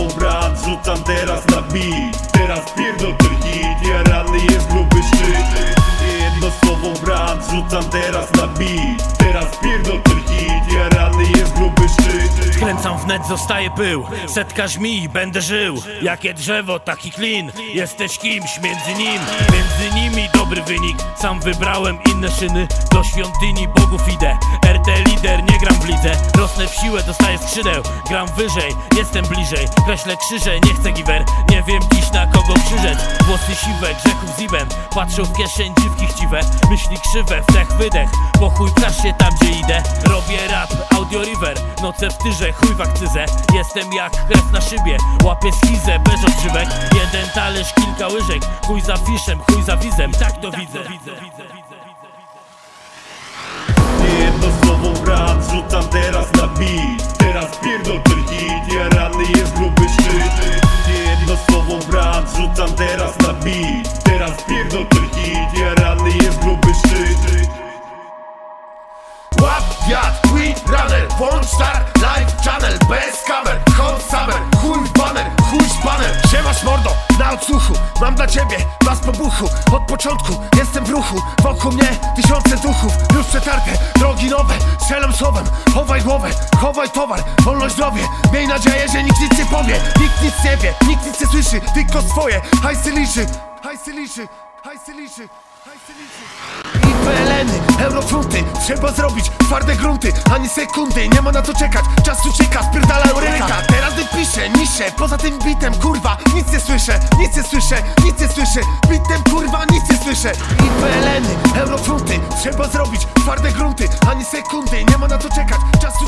głową brat Rzucam teraz na beat. Teraz pierdol ten hit Ja ranny jest gruby szczyt. Jedno słowo brat Rzucam teraz na beat. Teraz pierdol ten hit Ja ranny jest gruby szczyt Kręcam wnet, zostaje pył. Setka żmi, będę żył. Jakie drzewo, taki klin. Jesteś kimś między nim. Między nimi dobry wynik. Sam wybrałem inne szyny. Do świątyni bogów idę. RT lider, nie gram w lidze. Rosnę w siłę, dostaję skrzydeł. Gram wyżej, jestem bliżej. Kreślę krzyże, nie chcę giver Nie wiem dziś na kogo krzyżeć. Włosy siwe, grzechów zibem Patrzą w kieszeń dziwki chciwe Myśli krzywe, wdech, wydech. Po chuj się tam gdzie idę. Robię rap, audio river. Noce w tyrze, chuj w akcyzę. Jestem jak krew na szybie. Łapię schizę, bez odżywek. Jeden talerz, kilka łyżek. Chuj za fiszem, chuj za wizem. Tak to widzę, widzę, widzę, widzę ten hit, jarany jest gruby szczyt. Łap wiatr, Queen Runner, włącz start, live channel, bez kamer Hot summer, chuj banner, chuj z baner Siemasz mordo, na odsłuchu, mam dla ciebie was po buchu. Od początku jestem w ruchu, wokół mnie tysiące duchów. Już przetarte, drogi nowe, strzelam słowem. Chowaj głowę, chowaj towar, wolność zdrowie. Miej nadzieję, że nikt nic nie powie Nikt nic nie wie, nikt nic nie słyszy, tylko swoje. Hajsy liczy, hajsy liczy, hajsy liczy, hajsy liczy. I PLN-y, eurofunty Trzeba zrobić twarde grunty Ani sekundy, nie ma na to czekać Czas ucieka, spierdala ręka. Teraz wypiszę, niszę, poza tym bitem Kurwa, nic nie słyszę, nic nie słyszę Nic nie słyszę, bitem kurwa, nic nie słyszę. I PLN-y, eurofunty Trzeba zrobić twarde grunty Ani sekundy, nie ma na to czekać Czas